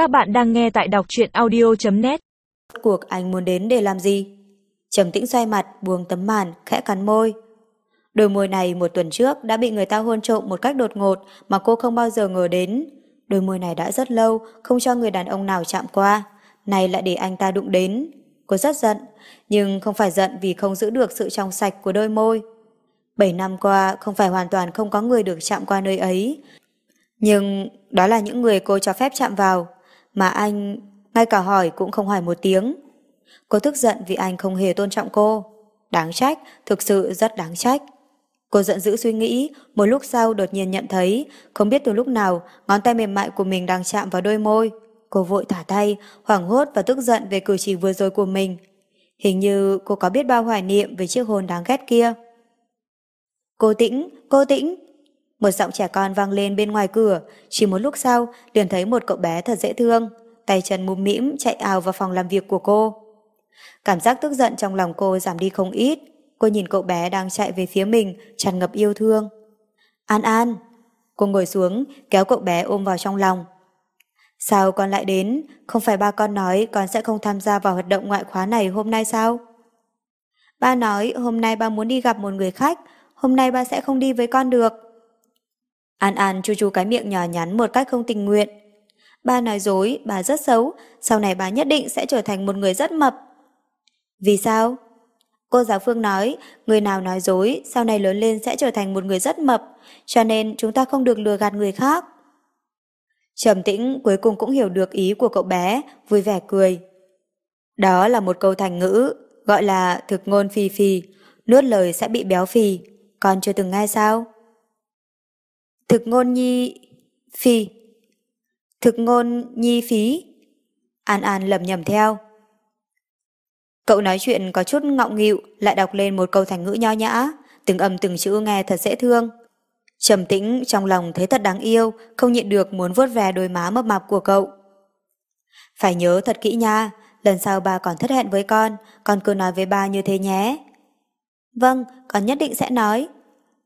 Các bạn đang nghe tại đọc truyện audio.net Cuộc anh muốn đến để làm gì? Trầm tĩnh xoay mặt, buông tấm màn, khẽ cắn môi. Đôi môi này một tuần trước đã bị người ta hôn trộm một cách đột ngột mà cô không bao giờ ngờ đến. Đôi môi này đã rất lâu, không cho người đàn ông nào chạm qua. Này lại để anh ta đụng đến. Cô rất giận, nhưng không phải giận vì không giữ được sự trong sạch của đôi môi. Bảy năm qua không phải hoàn toàn không có người được chạm qua nơi ấy. Nhưng đó là những người cô cho phép chạm vào, mà anh ngay cả hỏi cũng không hỏi một tiếng. Cô tức giận vì anh không hề tôn trọng cô. Đáng trách, thực sự rất đáng trách. Cô giận dữ suy nghĩ, một lúc sau đột nhiên nhận thấy, không biết từ lúc nào, ngón tay mềm mại của mình đang chạm vào đôi môi. Cô vội thả tay, hoảng hốt và tức giận về cử chỉ vừa rồi của mình. Hình như cô có biết bao hoài niệm về chiếc hôn đáng ghét kia. Cô tĩnh, cô tĩnh. Một giọng trẻ con vang lên bên ngoài cửa, chỉ một lúc sau liền thấy một cậu bé thật dễ thương, tay chân mũm mĩm chạy ào vào phòng làm việc của cô. Cảm giác tức giận trong lòng cô giảm đi không ít, cô nhìn cậu bé đang chạy về phía mình, tràn ngập yêu thương. An An! Cô ngồi xuống, kéo cậu bé ôm vào trong lòng. Sao con lại đến? Không phải ba con nói con sẽ không tham gia vào hoạt động ngoại khóa này hôm nay sao? Ba nói hôm nay ba muốn đi gặp một người khách, hôm nay ba sẽ không đi với con được. An An chu chu cái miệng nhỏ nhắn một cách không tình nguyện. Ba nói dối, bà rất xấu, sau này bà nhất định sẽ trở thành một người rất mập. Vì sao? Cô giáo Phương nói, người nào nói dối, sau này lớn lên sẽ trở thành một người rất mập, cho nên chúng ta không được lừa gạt người khác. Trầm tĩnh cuối cùng cũng hiểu được ý của cậu bé, vui vẻ cười. Đó là một câu thành ngữ, gọi là thực ngôn phì phì, nuốt lời sẽ bị béo phì. Con chưa từng nghe sao? Thực ngôn nhi... phi Thực ngôn nhi phí. An An lầm nhầm theo. Cậu nói chuyện có chút ngọng nghịu, lại đọc lên một câu thành ngữ nho nhã, từng âm từng chữ nghe thật dễ thương. Trầm tĩnh trong lòng thấy thật đáng yêu, không nhịn được muốn vuốt ve đôi má mập mạp của cậu. Phải nhớ thật kỹ nha, lần sau ba còn thất hẹn với con, con cứ nói với ba như thế nhé. Vâng, con nhất định sẽ nói.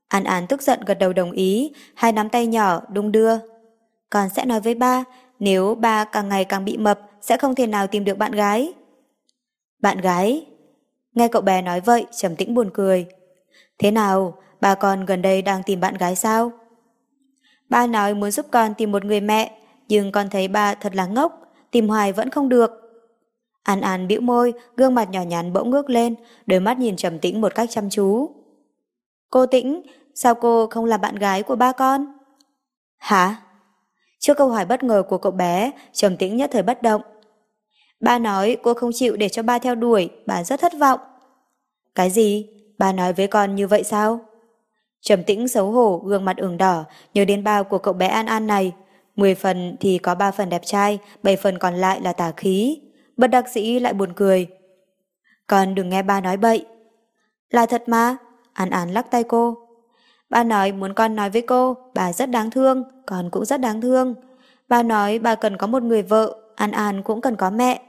An An tức giận gật đầu đồng ý, hai nắm tay nhỏ đung đưa. Con sẽ nói với ba, nếu ba càng ngày càng bị mập, sẽ không thể nào tìm được bạn gái. Bạn gái? Nghe cậu bé nói vậy, trầm tĩnh buồn cười. Thế nào, ba con gần đây đang tìm bạn gái sao? Ba nói muốn giúp con tìm một người mẹ, nhưng con thấy ba thật là ngốc, tìm hoài vẫn không được. An An bĩu môi, gương mặt nhỏ nhắn bỗng ngước lên, đôi mắt nhìn trầm tĩnh một cách chăm chú. Cô Tĩnh, sao cô không là bạn gái của ba con? Hả? Trước câu hỏi bất ngờ của cậu bé, trầm tĩnh nhất thời bất động. Ba nói cô không chịu để cho ba theo đuổi, bà rất thất vọng. Cái gì? Ba nói với con như vậy sao? Trầm tĩnh xấu hổ, gương mặt ửng đỏ, nhớ đến bao của cậu bé An An này. Mười phần thì có ba phần đẹp trai, bảy phần còn lại là tà khí. Bất đặc sĩ lại buồn cười. Con đừng nghe ba nói bậy. Là thật mà. An An lắc tay cô. Ba nói muốn con nói với cô, bà rất đáng thương, con cũng rất đáng thương. Ba nói bà cần có một người vợ, An An cũng cần có mẹ.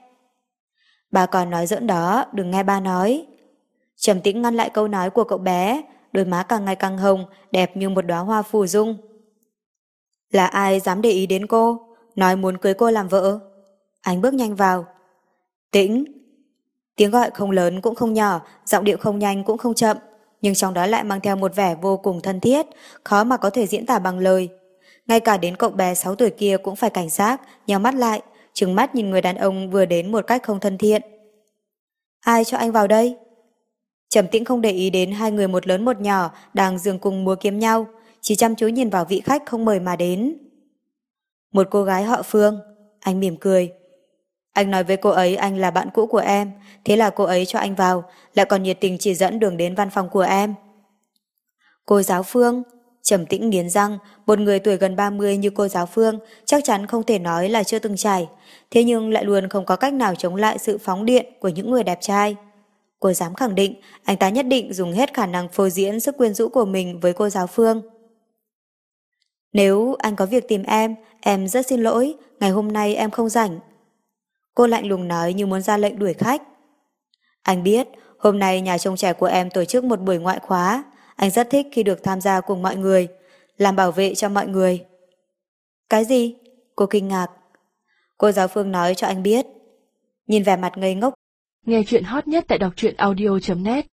Bà còn nói giỡn đó, đừng nghe ba nói. Trầm tĩnh ngăn lại câu nói của cậu bé, đôi má càng ngày càng hồng, đẹp như một đóa hoa phù dung. Là ai dám để ý đến cô, nói muốn cưới cô làm vợ? Anh bước nhanh vào. Tĩnh. Tiếng gọi không lớn cũng không nhỏ, giọng điệu không nhanh cũng không chậm, nhưng trong đó lại mang theo một vẻ vô cùng thân thiết, khó mà có thể diễn tả bằng lời. Ngay cả đến cậu bé 6 tuổi kia cũng phải cảnh giác, nhắm mắt lại, trừng mắt nhìn người đàn ông vừa đến một cách không thân thiện. Ai cho anh vào đây? Trầm tĩnh không để ý đến hai người một lớn một nhỏ đang dường cùng múa kiếm nhau, chỉ chăm chú nhìn vào vị khách không mời mà đến. Một cô gái họ Phương, anh mỉm cười. Anh nói với cô ấy anh là bạn cũ của em, thế là cô ấy cho anh vào, lại còn nhiệt tình chỉ dẫn đường đến văn phòng của em. Cô giáo Phương, trầm tĩnh nghiến răng, một người tuổi gần 30 như cô giáo Phương chắc chắn không thể nói là chưa từng trải, thế nhưng lại luôn không có cách nào chống lại sự phóng điện của những người đẹp trai. Cô dám khẳng định anh ta nhất định dùng hết khả năng phô diễn sức quyến rũ của mình với cô giáo Phương. Nếu anh có việc tìm em, em rất xin lỗi, ngày hôm nay em không rảnh. Cô lạnh lùng nói như muốn ra lệnh đuổi khách. Anh biết, hôm nay nhà trông trẻ của em tổ chức một buổi ngoại khóa. Anh rất thích khi được tham gia cùng mọi người, làm bảo vệ cho mọi người. Cái gì? Cô kinh ngạc. Cô giáo Phương nói cho anh biết. Nhìn vẻ mặt ngây ngốc. Nghe chuyện hot nhất tại đọc truyện audio.net